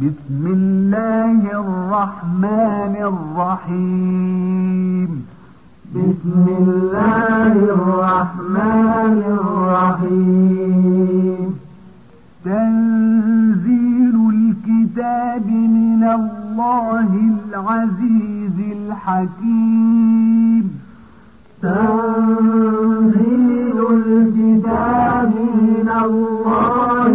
بسم الله الرحمن الرحيم. بسم الله الرحمن الرحيم. تنزيل الكتاب من الله العزيز الحكيم. تنزيل الكتاب من الله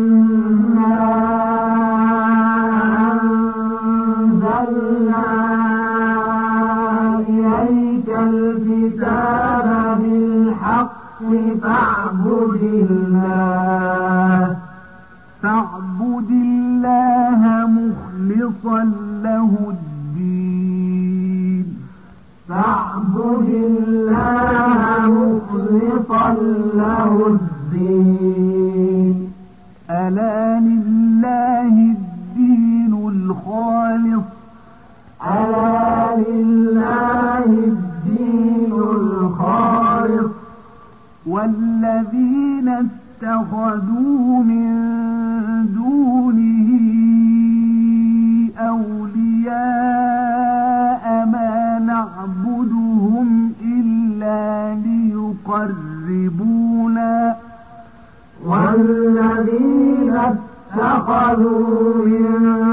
الدين ألا لله الدين الخالص؟ ألا لله الدين الخالص والذين اتخذوا من دونه أولياء ما نعبدهم إلا والذين اتخذوا من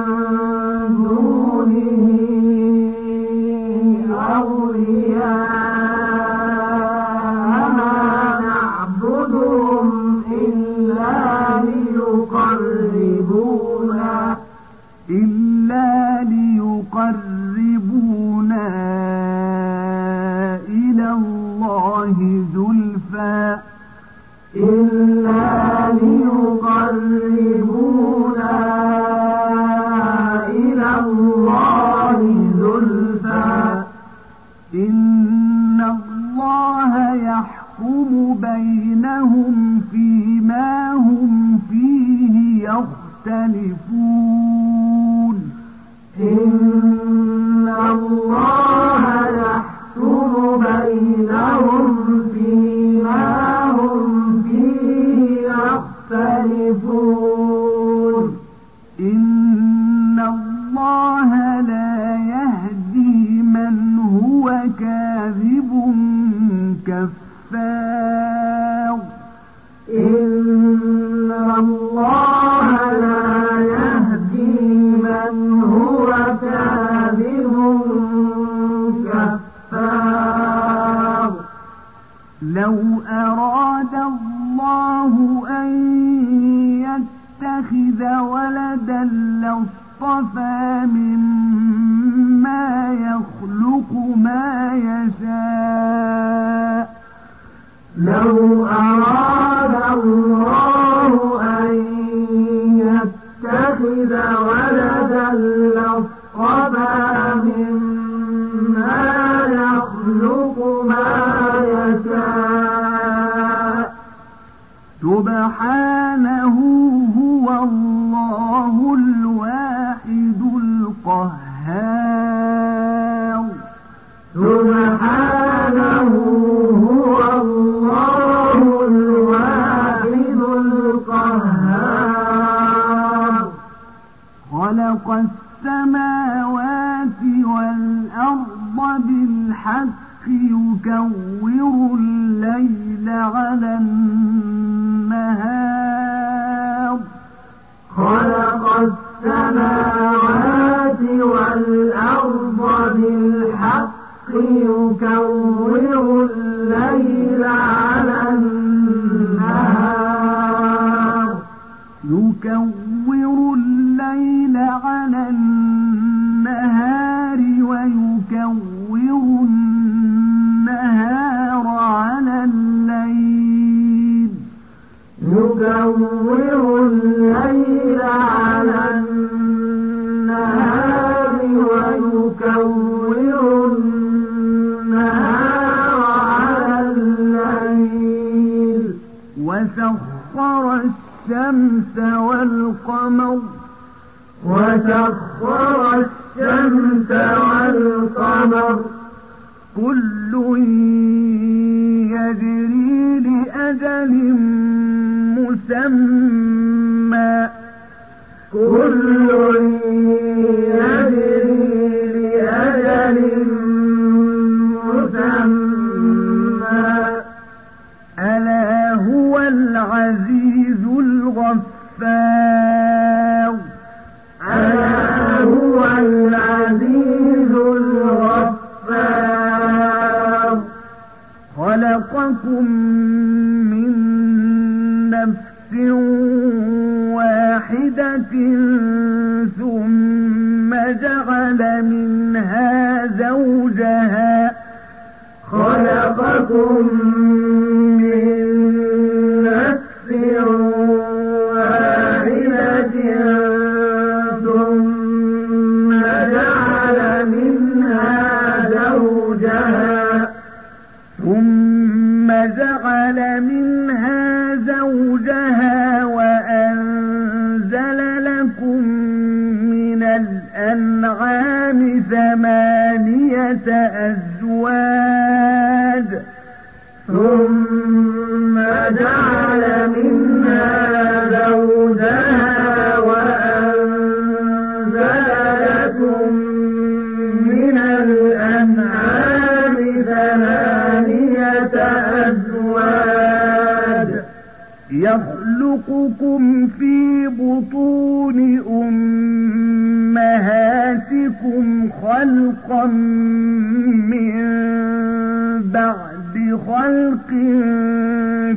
بعد خلق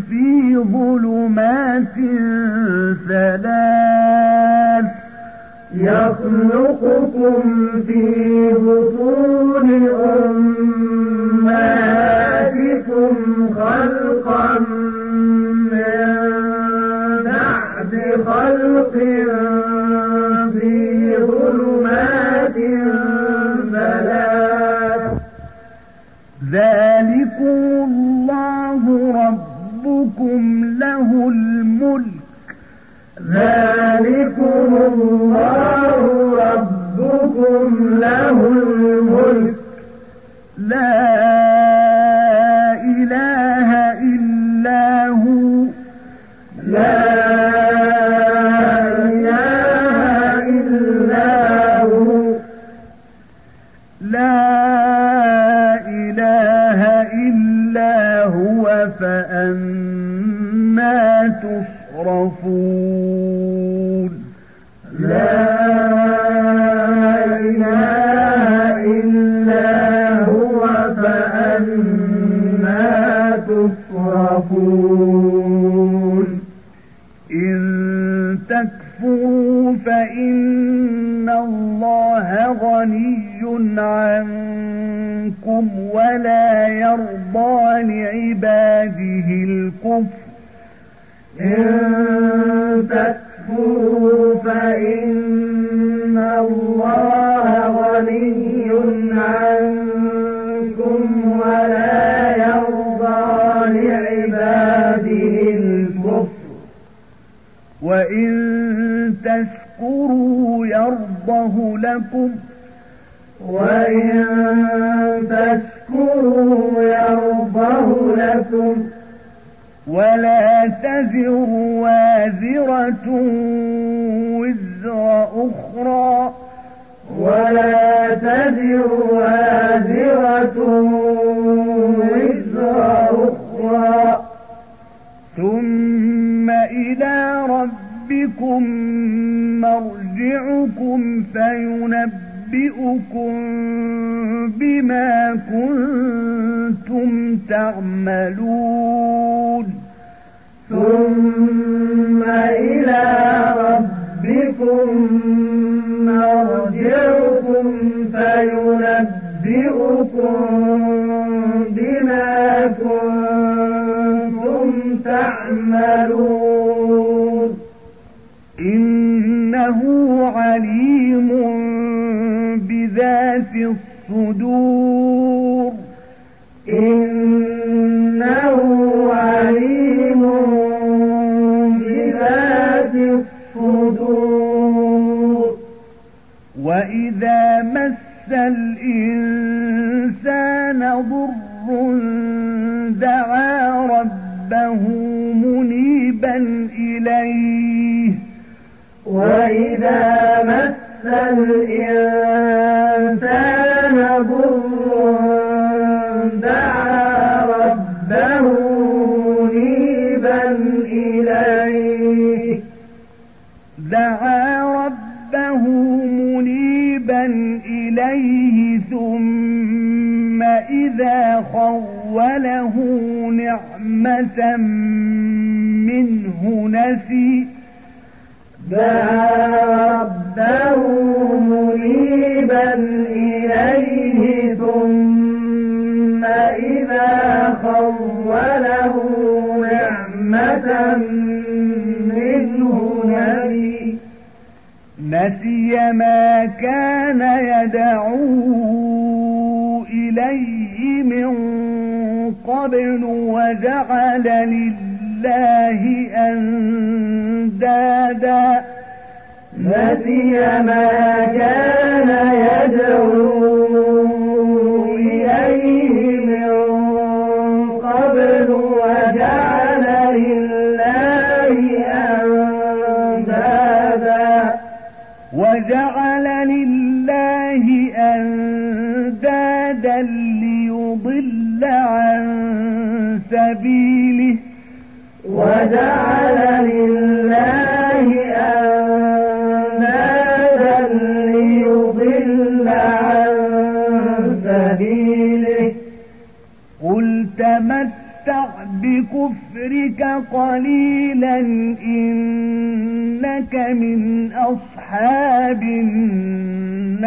في ظلمات ثلاث يخلقكم في بطون أمهاتكم خلقا ذلكم الله ربكم له الملك. لا إله إلا هو. لا إله لا إلا هو. فأنا تصرفون. تصرفون إن تكفروا فإن الله غني عنكم ولا يرضى لعباده الكفر. إن تكفروا فإن وإن تشكروا يرضه لكم وإن تشكروا يرضه لكم ولا تزر وازرة وزر أخرى ولا تزر وازرة وزر أخرى ثم إلى ربكم مرجعكم فينبئكم بما كنتم تعملون. ثم إلى ربكم مرجعكم فينبئكم بما كنتم تعملون. في الصدور. إنه عليم بذات الصدور. وإذا مس الإنسان ضر دعا ربه منيبا إليه. وإذا مس الإنسان ضر دعا ربه منيبا إليه. دعا ربه منيبا إليه ثم إذا خوله نعمة منه نسي. دعا ربه منيبا إليه ثم إذا خوله نعمة منه نبي. نسي ما كان يدعو إليه من قبل وجعل لله أندادا. نسي ما كان يدعو إليه من قبل وجعل لله أندادا. وجعل لله أندادا ليضل عن سبيله. وجعل لله بكفرك قليلا إنك من أصحاب النار.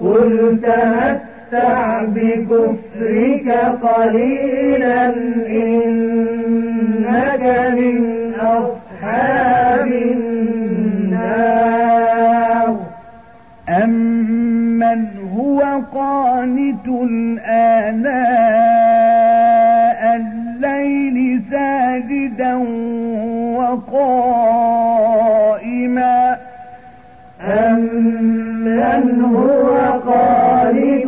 قل تمتع بكفرك قليلا إنك من أصحاب النار. أمن هو قانت الليل ساجدا وقائما. أمن هو قانت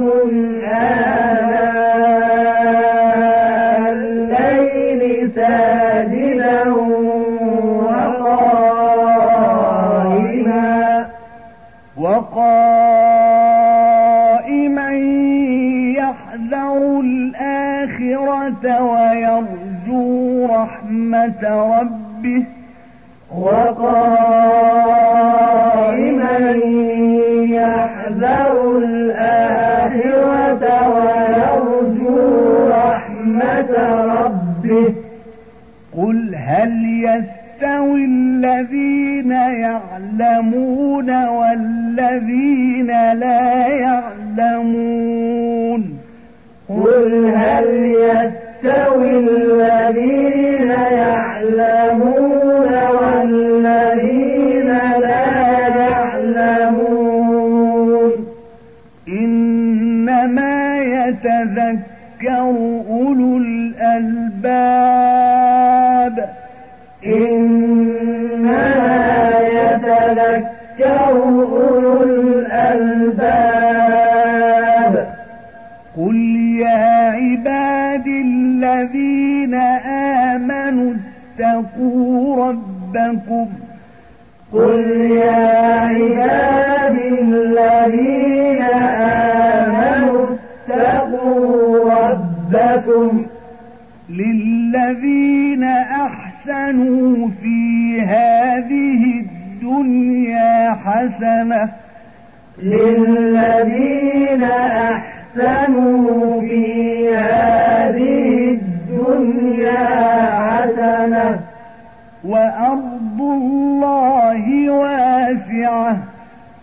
آناء الليل ساجدا وقائما. وقائما يحذر الآخرة ويرجو رحمة ربه وقائما يحذر الآخرة ويرجو رحمة ربه. قل هل يستوي الذين يعلمون والذين لا يعلمون؟ قل هل يستوي يتذكر أولو الألباب. إنما يتذكر أولو الألباب. قل يا عبادي الذين آمنوا اتقوا ربكم. قل يا عبادي الذين آمنوا ربكم للذين أحسنوا في هذه الدنيا حسنة. للذين أحسنوا في هذه الدنيا حسنة. وأرض الله واسعة.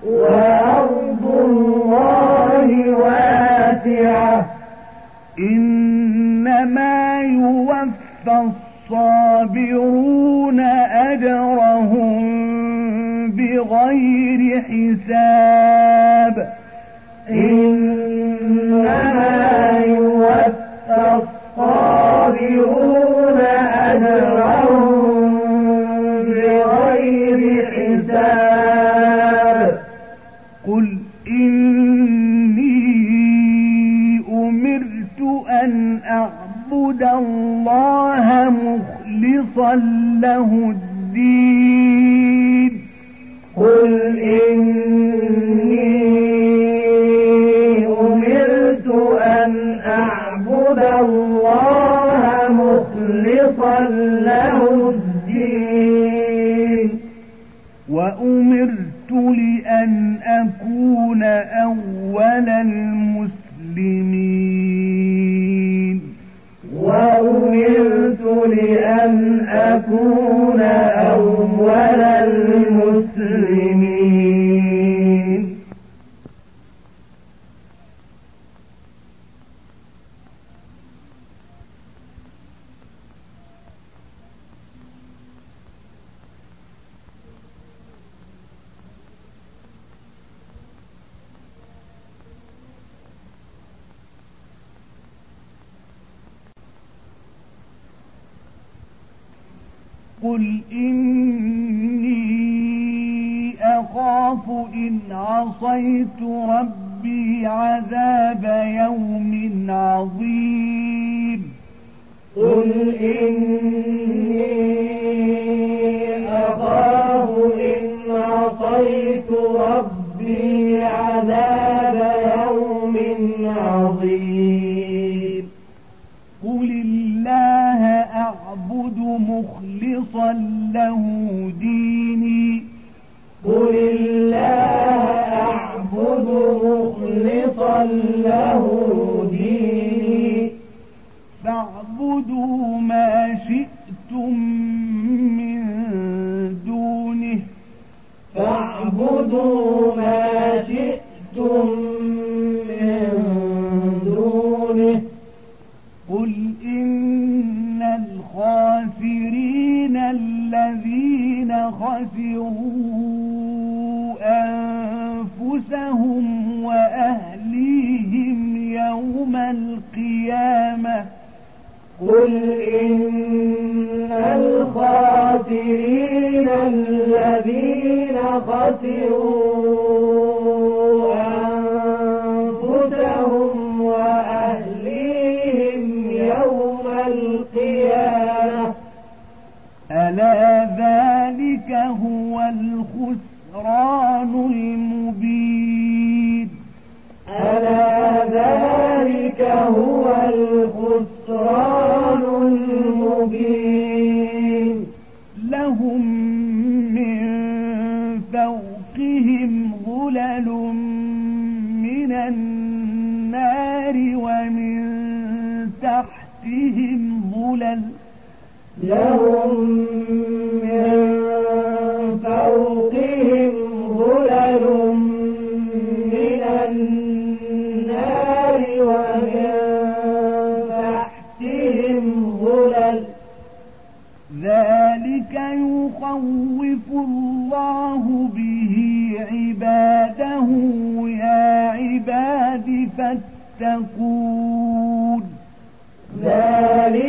وأرض الله واسعة. إنما يوفى الصابرون أجرهم بغير حساب. إنما يوفى الصابرون أجرهم مخلصا له الدين. قل إني أمرت أن أعبد الله مخلصا له الدين. وأمرت لأن أكون أول المسلمين وأمرت لأن أكون أول المسلمين قل إني أخاف إن عصيت ربي عذاب يوم عظيم قل إني مخلصا قل إن الخاسرين الذين خسروا لهم من فوقهم من النار ومن تحتهم ذلك يخوف الله به عباده. يا فاتقون. ذلك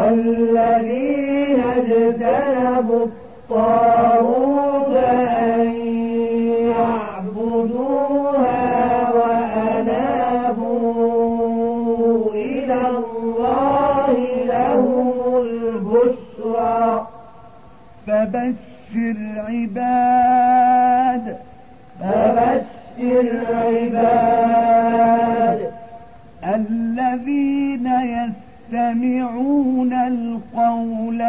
والذين اجتنبوا الطاغوت أن يعبدوها وأنابوا إلى الله لهم البشرى. فبشر عباد فبشر عباد الذين يستمعون القول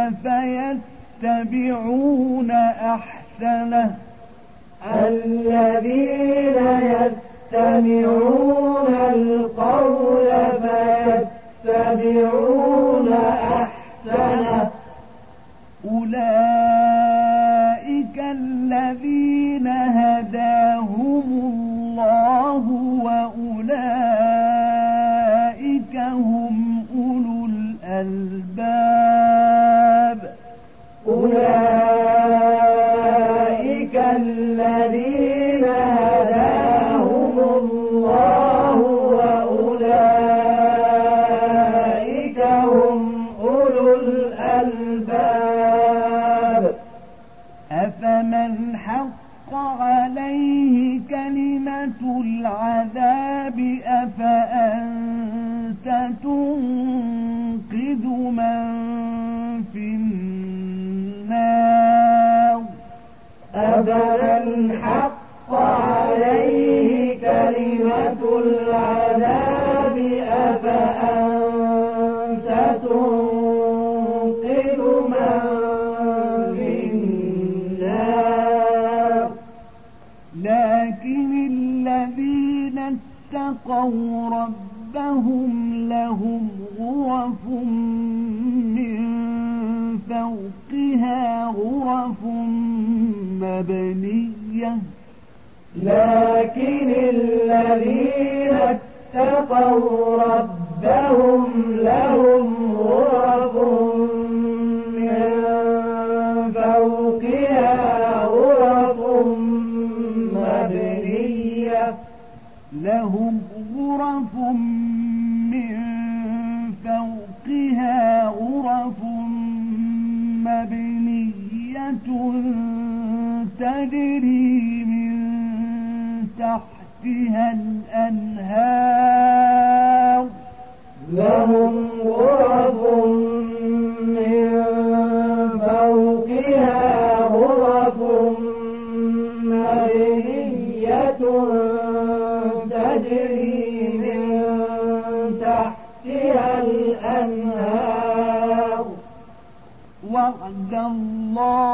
فيتبعون أحسنه. الذين يستمعون القول فيتبعون أحسنه. أولئك الألباب. أولئك الذين هداهم الله وأولئك هم أولو الألباب. أفمن حق عليه كلمة العذاب أفأنت تنظر من في النار. أبدا حق عليه كلمة العذاب أفأنت تنقذ من في النار؟ لكن الذين اتقوا ربهم لهم غرف مبنية لكن الذين اتقوا ربهم لهم الله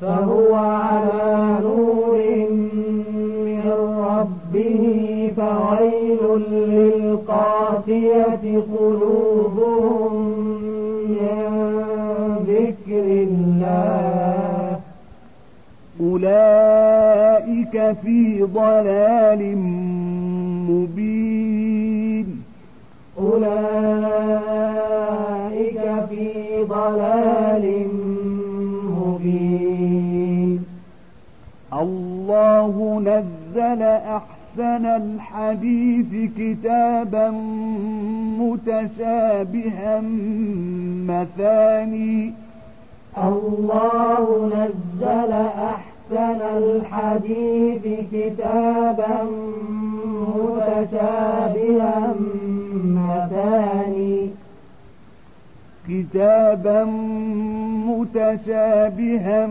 فهو على نور من ربه فويل للقاسية قلوبهم من ذكر الله. أولئك في ضلال مثاني الله نزل أحسن الحديث كتابا متشابها مثاني. كتابا متشابها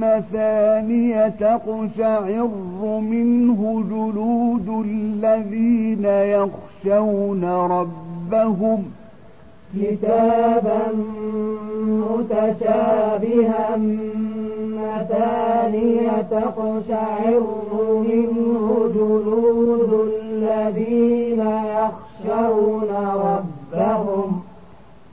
مثانية تقشعر منه جلود الذين يخشون ربهم. كتابا متشابها مثانية تقشعر منه جلود الذين يخشون ربهم.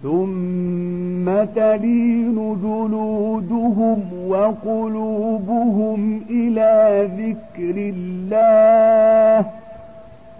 ثم تلين جلودهم وقلوبهم إلى ذكر الله.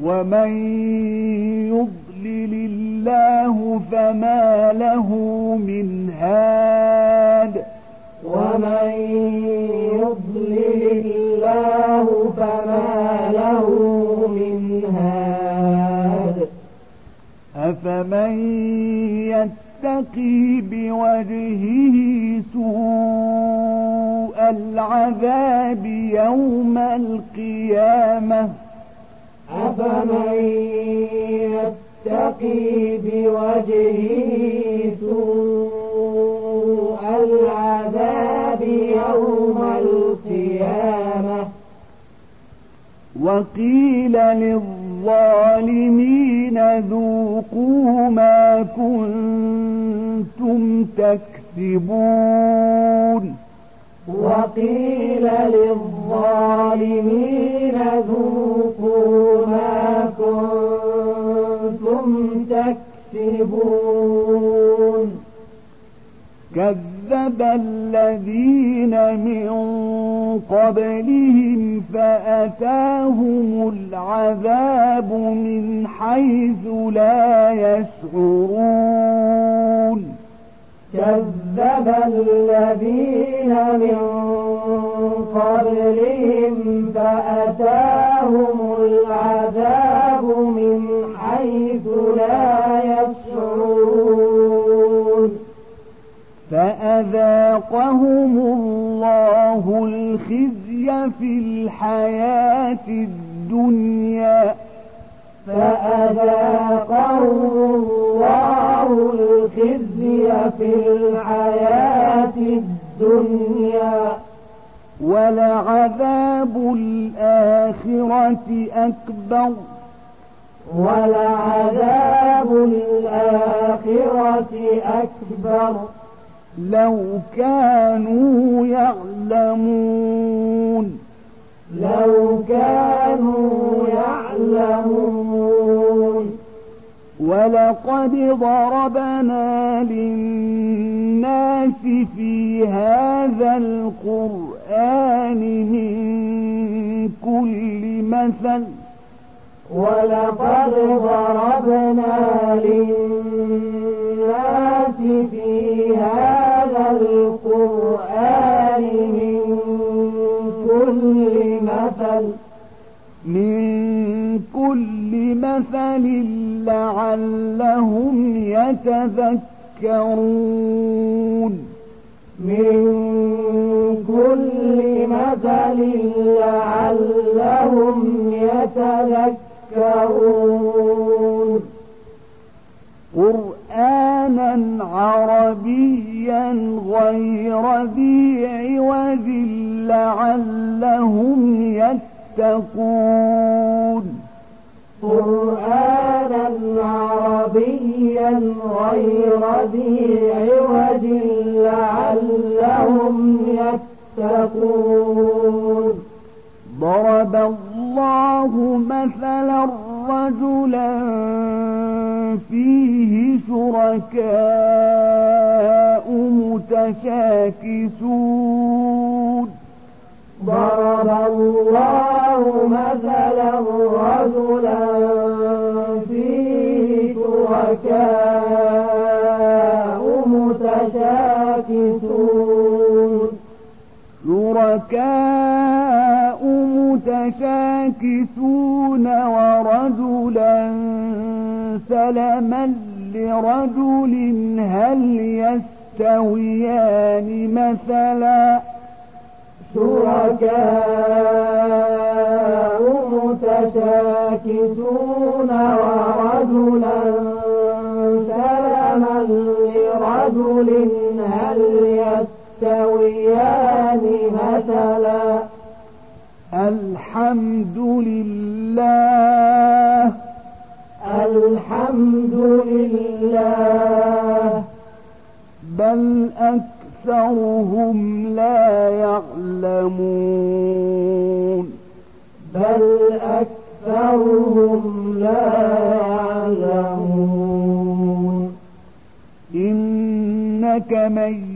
ومن يضلل الله فما له من هاد ومن يضلل ولقد ضربنا للناس في هذا القرآن من كل مثل من كل مثل لعلهم يتذكرون. من كل مثل لعلهم يذكرون قرآنا عربيا غير ذي عوج لعلهم يتقون قرآنا عربيا غير ذي عوج لعلهم يتقون ضرب الله مثلا رجلا فيه شركاء متشاكسون. ضرب الله مثلا رجلا فيه شركاء متشاكسون. شركاء متشاكسون ورجلا سلما لرجل هل يستويان مثلا شركاء متشاكسون ورجلا سلما لرجل هل يستويان مثلا الحمد لله. الحمد لله. بل أكثرهم لا يعلمون. بل أكثرهم لا يعلمون. إنك ميت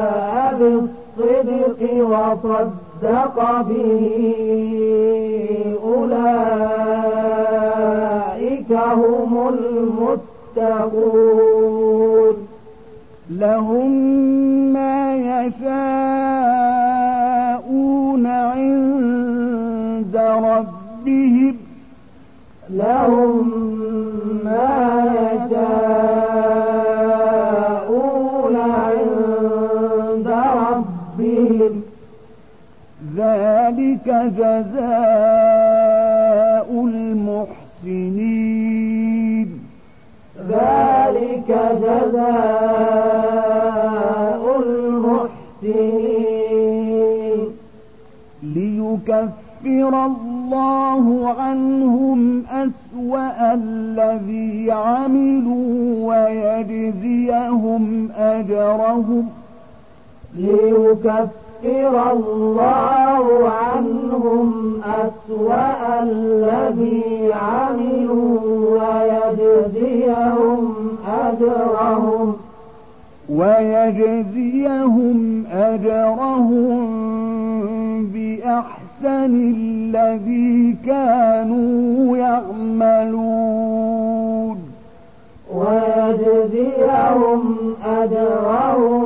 وصدق به أولئك هم المتقون. لهم ما يشاءون عند ربهم. لهم ليكفر الله عنهم أسوأ الذي عملوا ويجزيهم أجرهم ليكفر الله عنهم أسوأ الذي عملوا ويجزيهم أجرهم ويجزيهم أجرهم بأحسن الذي كانوا يعملون ويجزيهم أجرهم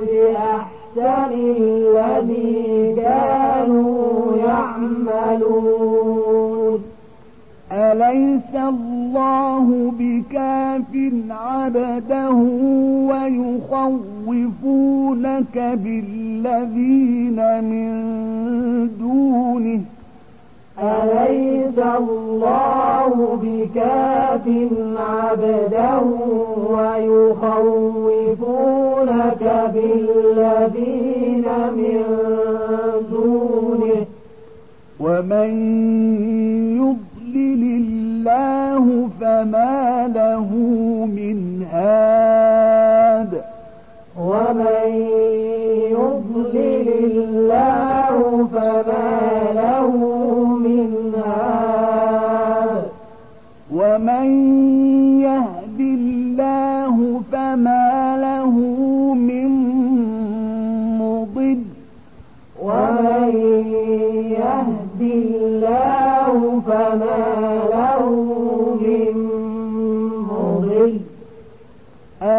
بأحسن الذي كانوا يعملون أليس الله بكاف عبده ويخوفونك بالذين من دونه. أليس الله بكاف عبده ويخوفونك بالذين من دونه؟ ومن يضلل الله فما له من هاد. ومن يضلل الله فما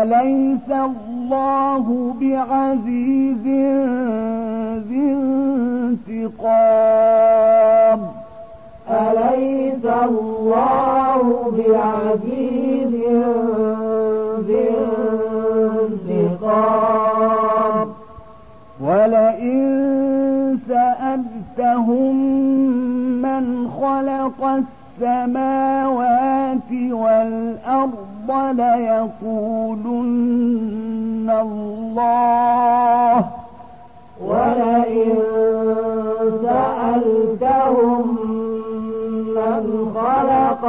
أليس الله بعزيز ذي انتقام. أليس الله بعزيز ذي انتقام. ولئن سألتهم من خلق السماوات والأرض ليقولن الله. ولئن سألتهم من خلق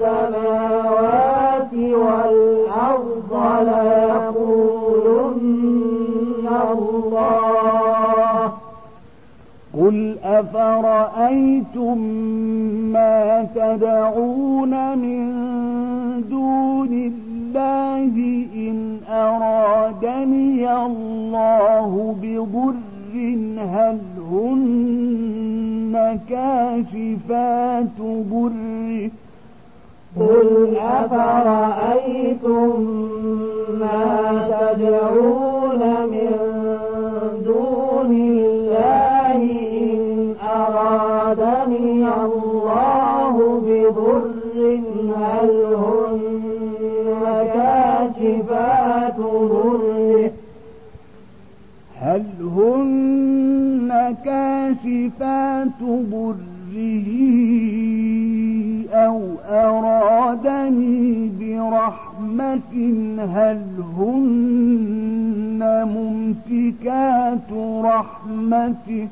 السماوات والأرض ليقولن قل أفرأيتم ما تدعون من دون الله إن أرادني الله بضر هل هن كاشفات ضره قل أفرأيتم ما تدعون من دون الله كاشفات ضره أو أرادني برحمة هل هن ممسكات رحمته؟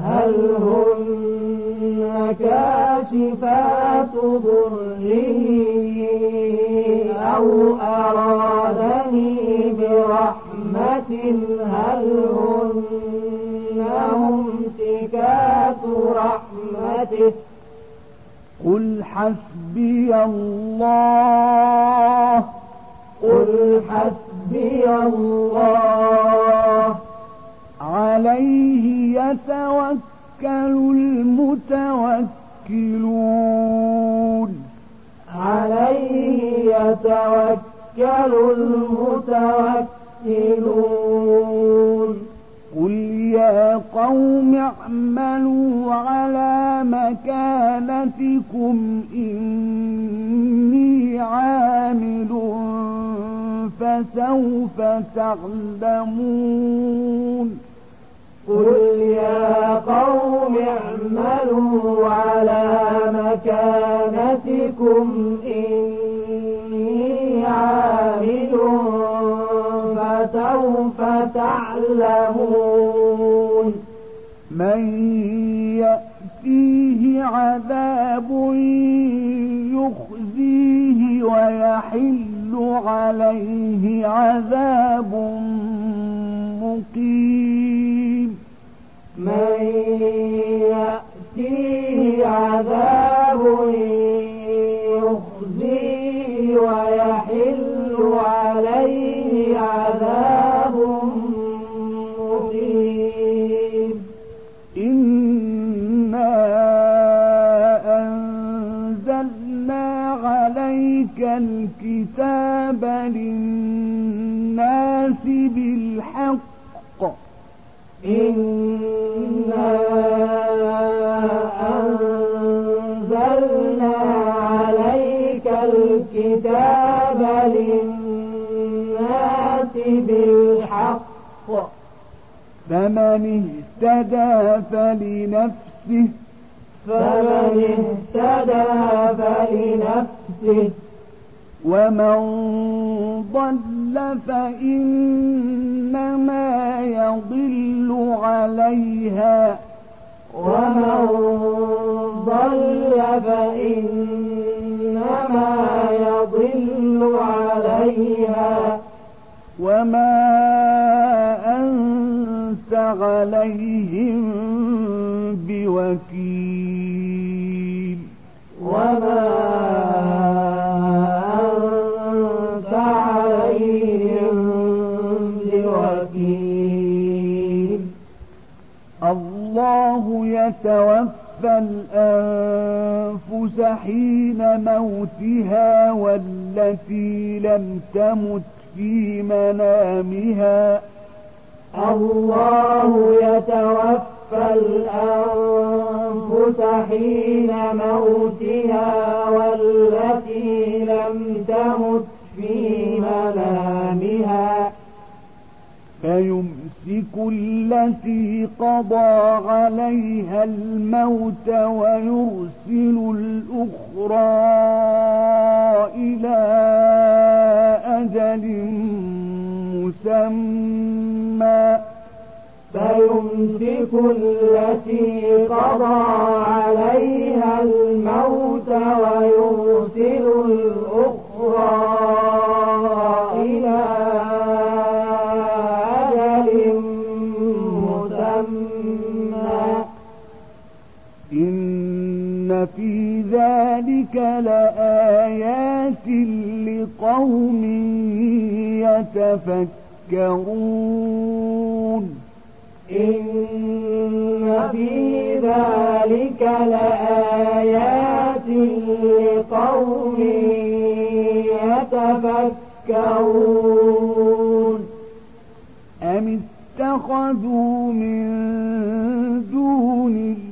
هل هن كاشفات ضره أو أرادني برحمة هل هن ممسكات رحمته. قل حسبي الله. قل حسبي الله. عليه يتوكل المتوكلون. عليه يتوكل المتوكلون. قوم اعملوا على مكانتكم إني عامل فسوف تعلمون قل يا قوم اعملوا على مكانتكم إني عامل فسوف تعلمون. من يأتيه عذاب يخزيه ويحل عليه عذاب مقيم. من يأتيه عذاب الكتاب للناس بالحق. إنا أنزلنا عليك الكتاب للناس بالحق. فمن اهتدى فلنفسه فمن اهتدى فلنفسه ومن ضل فإنما يضل عليها ومن ضل فإنما يضل عليها وما أنت عليهم بوكيل وما الله يتوفى الأنفس حين موتها والتي لم تمت في منامها. الله يتوفى الأنفس حين موتها والتي لم تمت في منامها. فيمسك التي قضى عليها الموت ويرسل الأخرى إلى أجل مسمى. فيمسك التي قضى عليها الموت ويرسل الأخرى إن في ذلك لآيات لقوم يتفكرون. إن في ذلك لآيات لقوم يتفكرون. أم اتخذوا من دون الله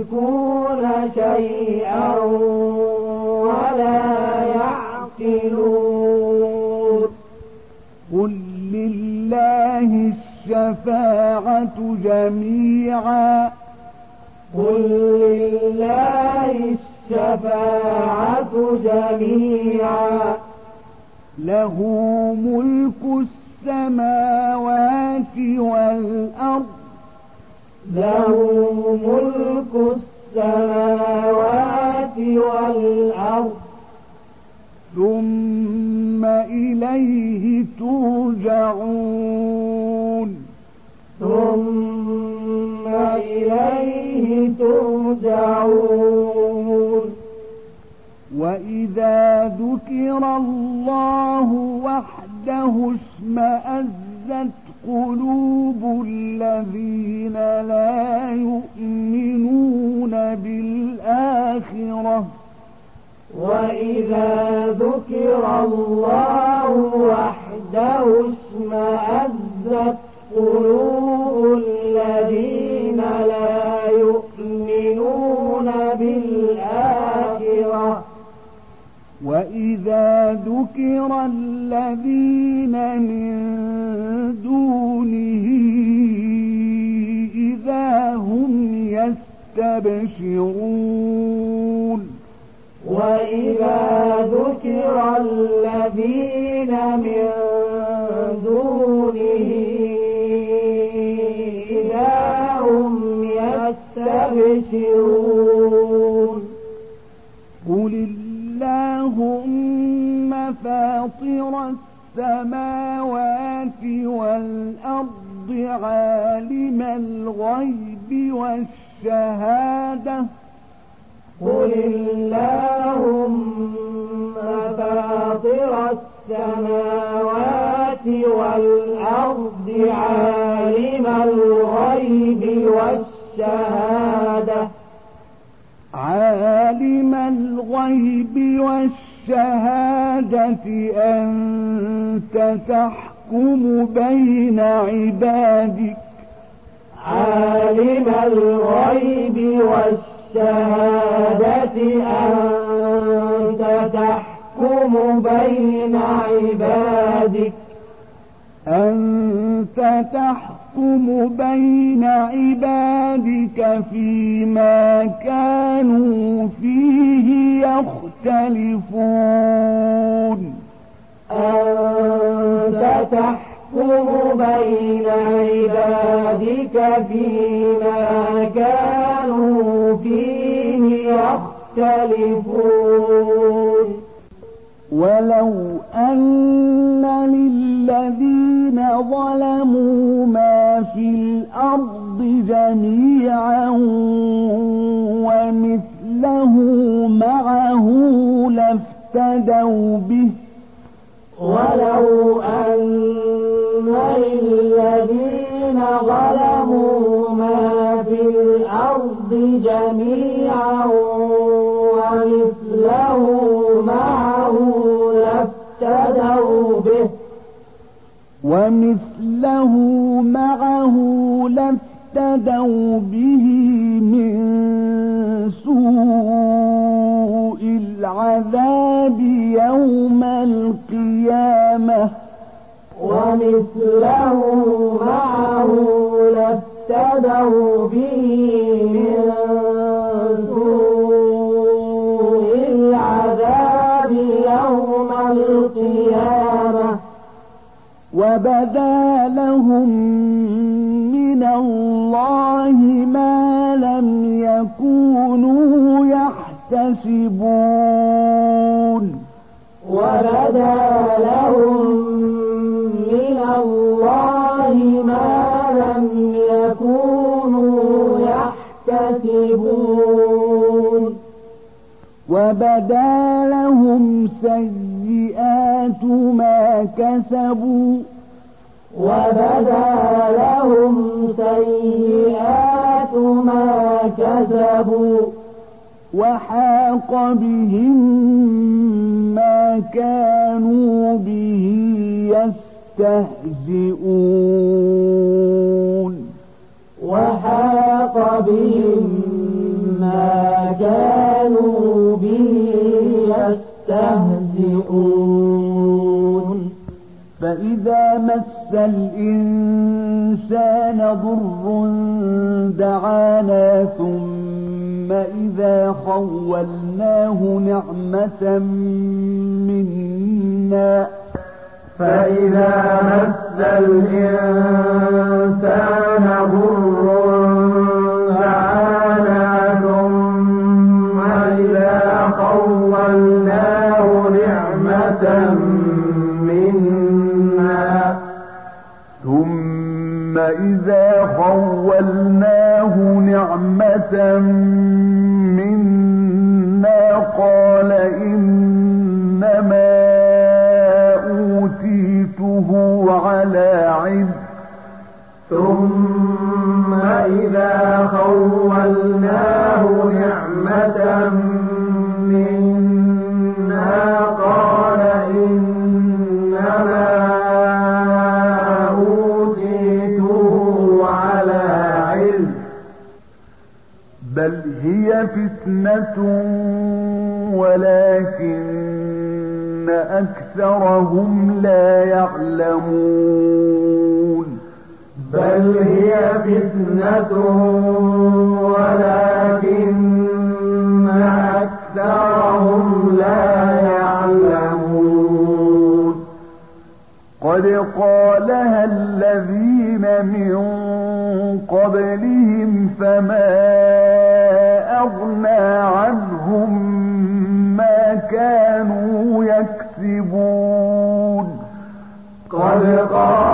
يملكون شيئا ولا يعقلون. قل لله الشفاعة جميعا. قل لله الشفاعة جميعا. له ملك السماوات والأرض. له ملك السماوات والأرض. ثم إليه ترجعون. ثم إليه ترجعون. وإذا ذكر الله وحده اشمأزت قلوب الذين لا يؤمنون بالآخرة. وإذا ذكر الله وحده اشمأزت قلوب الذين لا وإذا ذكر الذين من دونه إذا هم يستبشرون وإذا ذكر الذين من دونه إذا هم يستبشرون فاطر السماوات والأرض عالم الغيب والشهادة. قل اللهم فاطر السماوات والأرض عالم الغيب والشهادة. عالم الغيب والشهادة. أنت تحكم بين عبادك. عالم الغيب والشهادة أنت تحكم بين عبادك. أنت تحكم بين عبادك فيما كانوا فيه يختلفون. أنت تحكم بين عبادك فيما كانوا فيه يختلفون. ولو أن للذين ظلموا ما في الأرض جميعا ومثله معه لافتدوا به ولو أن للذين ظلموا ما في الأرض جميعا ومثله ومثله معه لافتدوا به من سوء العذاب يوم القيامة. ومثله معه لافتدوا به من وبدا لهم من الله ما لم يكونوا يحتسبون. وبدا لهم وبدا لهم سيئات ما كسبوا وبدا لهم سيئات ما كسبوا وحاق بهم ما كانوا به يستهزئون فإذا مس الإنسان ضر دعانا ثم إذا خولناه نعمة منا فإذا مس الإنسان ضر دعانا ثم إذا خولناه نعمة منا ثم إذا خولناه نعمة منا قال إنما أوتيته على علم ثم إذا خولناه نعمة منا فتنة ولكن أكثرهم لا يعلمون بل هي فتنة ولكن أكثرهم لا يعلمون قد قالها الذين من قبلهم فما أغنى عنهم ما كانوا يكسبون. قد قالها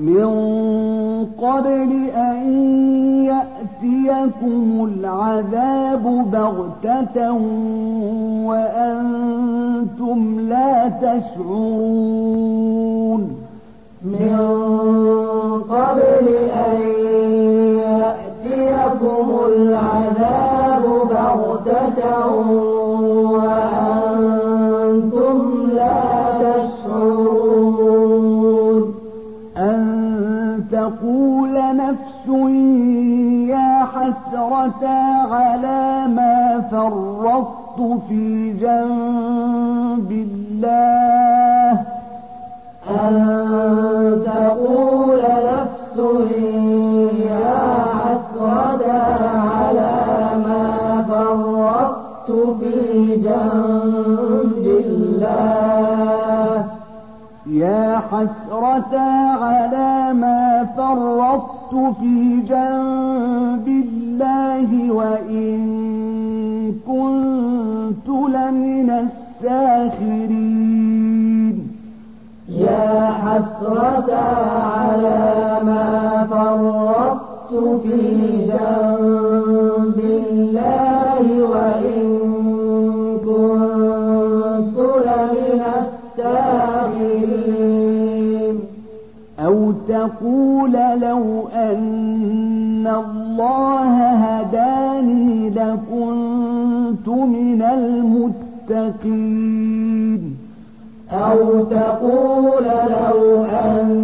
من قبل أن يأتيكم العذاب بغتة وأنتم لا تشعرون. من قبل أن يأتيكم العذاب بغتة تقول نفس يا حسرة على ما فرطت في جنب الله. أن حسرة على ما فرطت في جنب الله وإن كنت لمن الساخرين. يا حسرة على ما فرطت في جنب الله أو تقول لو أن الله هداني لكنت من المتقين. أو تقول لو أن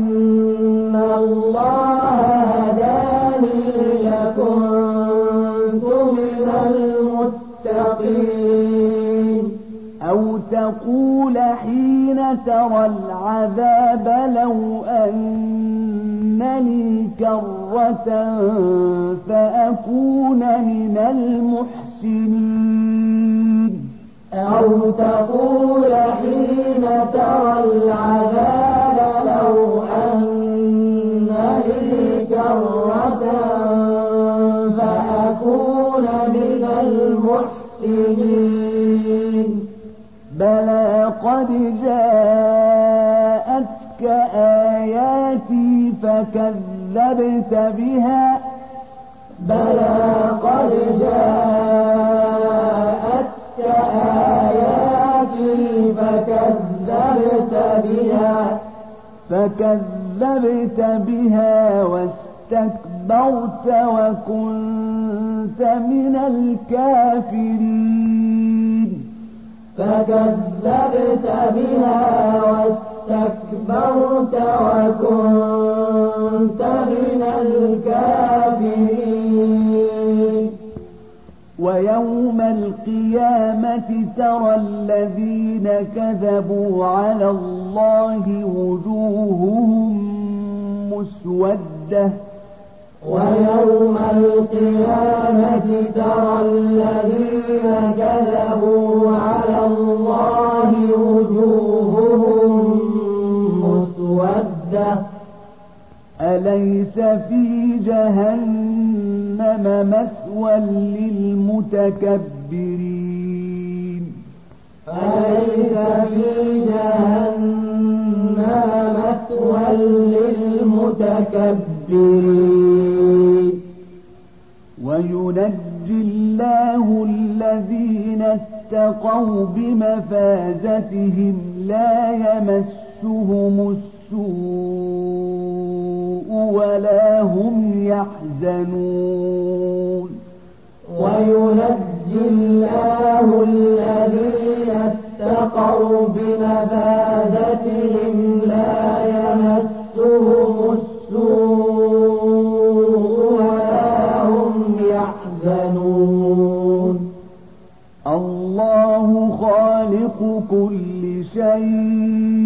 تقول حين ترى العذاب لو أن لي كرة فأكون من المحسنين. أو تقول حين ترى العذاب لو أن لي كرة فأكون من المحسنين. فكذبت بها. بلى قد جاءتك آياتي فكذبت بها. فكذبت بها واستكبرت وكنت من الكافرين. فكذبت بها واستكبرت وكنت من الكافرين. ويوم القيامة ترى الذين كذبوا على الله وجوههم مسودة. ويوم القيامة ترى الذين كذبوا على الله وجوههم مسودة أليس في جهنم مثوى للمتكبرين؟ أليس في جهنم مثوى للمتكبرين؟ وينجي الله الذين اتقوا بمفازتهم لا يمسهم السوء. ولا هم يحزنون. وينجي الله الذين اتقوا بمفازتهم لا يمسهم السوء ولا هم يحزنون. الله خالق كل شيء.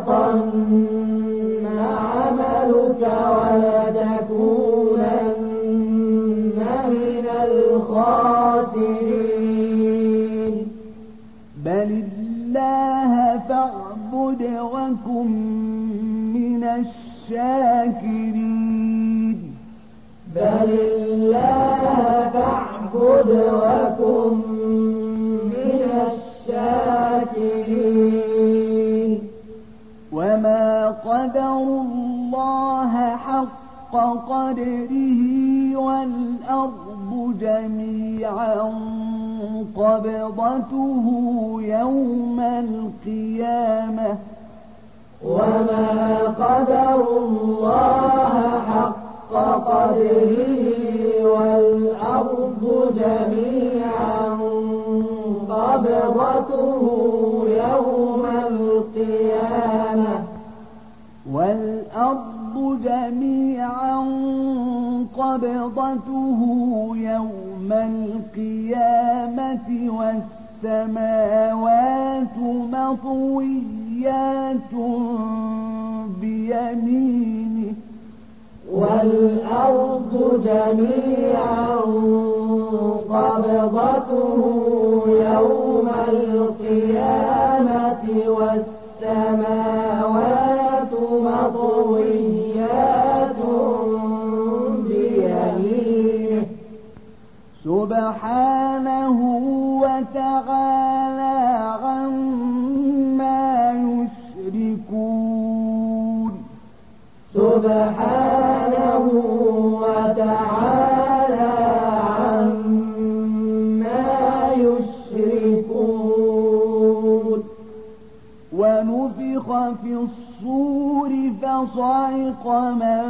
ليحبطن عملك ولتكونن من الخاسرين. بل الله فاعبد وكن من الشاكرين. قدروا الله حق قدره والأرض جميعا قبضته يوم القيامة. وما قدروا الله حق قدره والأرض جميعا قبضته والأرض جميعا قبضته يوم القيامة والسماوات مطويات بيمينه والأرض جميعا قبضته يوم القيامة والسماوات سبحانه وتعالى عما يشركون. سبحانه وتعالى عما يشركون. ونفخ في الصور فصعق من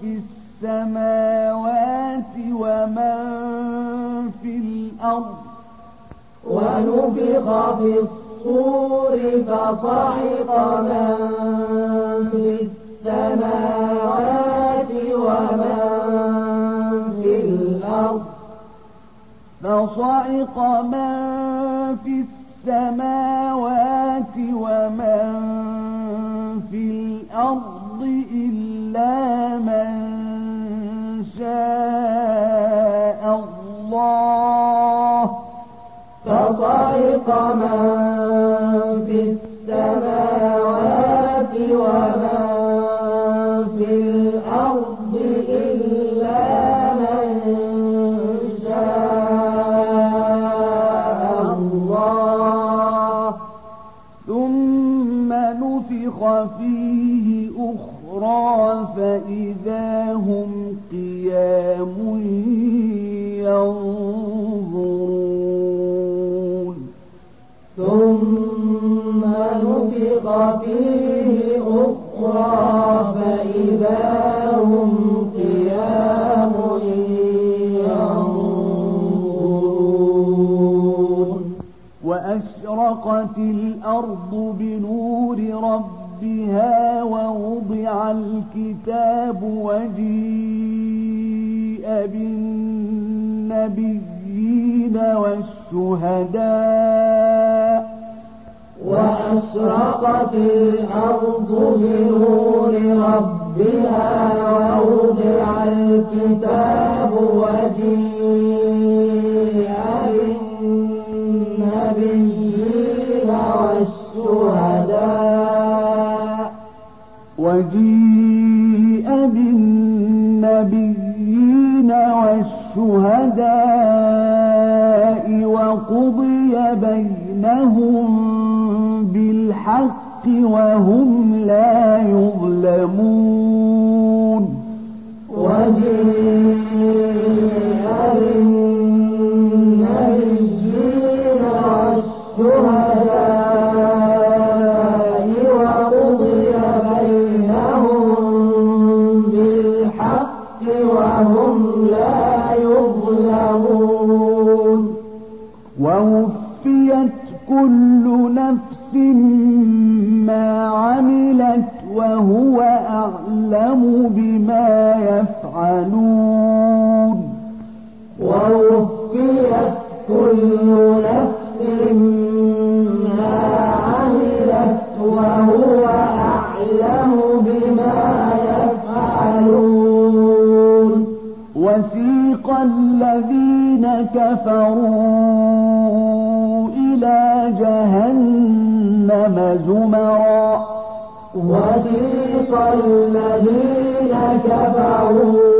في السماوات ومن في الأرض ونفخ في الصور فصعق من في السماوات ومن في الأرض. فصعق من في السماوات ومن فصعق الأرض بنور ربها ووضع الكتاب وجيء بالنبيين والشهداء وأشرقت الأرض بنور ربها ووضع الكتاب وجيء وجيء بالنبيين والشهداء وقضي بين بينهم بالحق وهم لا يظلمون وهم لا يظلمون. ووفيت كل نفس ما عملت وهو أعلم بما يفعلون. الذين كفروا إلى جهنم زمرا. وسيق الذين كفروا.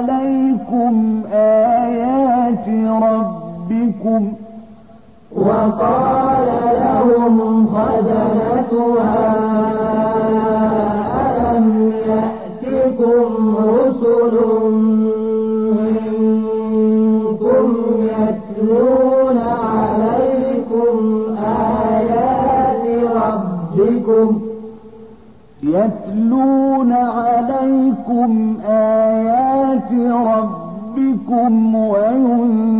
عليكم آيات ربكم وقال لهم خزنتها ألم يأتكم رسل منكم يتلون عليكم آيات ربكم يتلون عليكم آيات ربكم وينذرونكم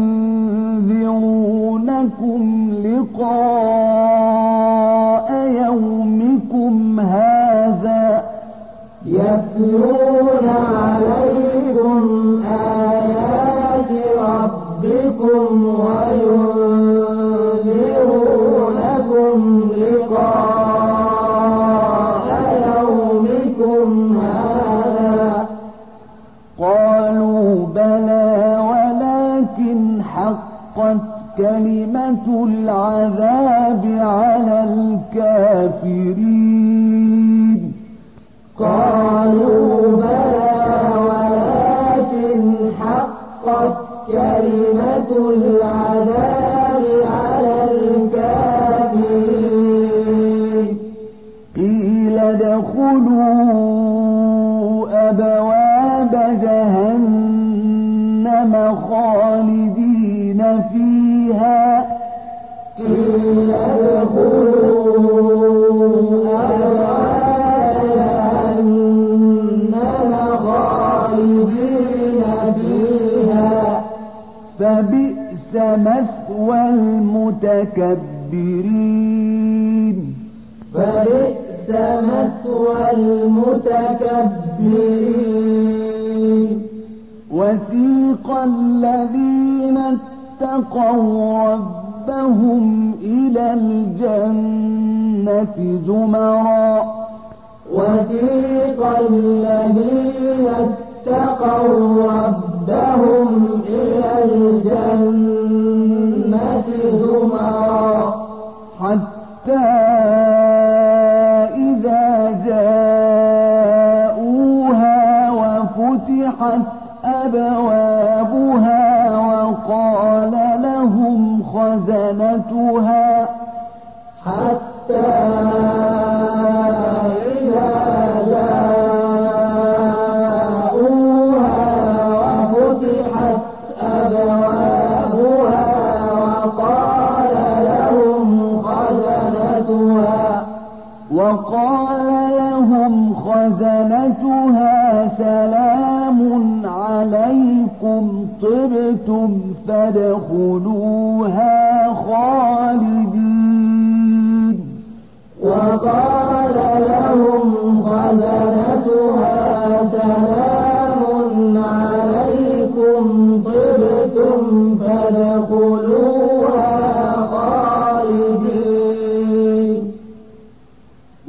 لقاء يومكم هذا. يتلون طبتم فادخلوها خالدين. وقال لهم خزنتها سلام عليكم طبتم فادخلوها خالدين.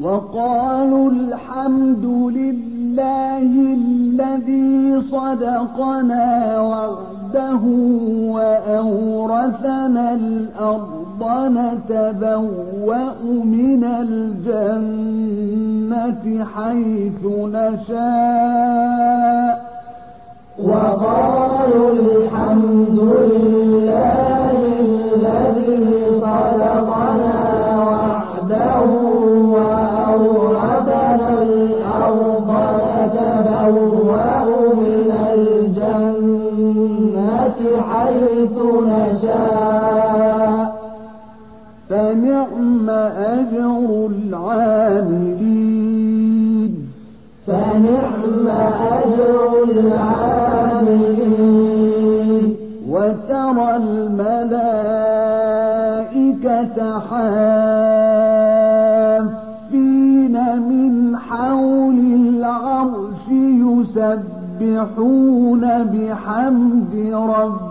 وقالوا الحمد لله الذي صدقنا وعدنا وعده وأورثنا الأرض نتبوأ من الجنة حيث نشاء وقالوا الحمد لله حيث نشاء. فنعم أجر العاملين. فنعم أجر العاملين. وترى الملائكة حافين من حول العرش يسبحون بحمد ربهم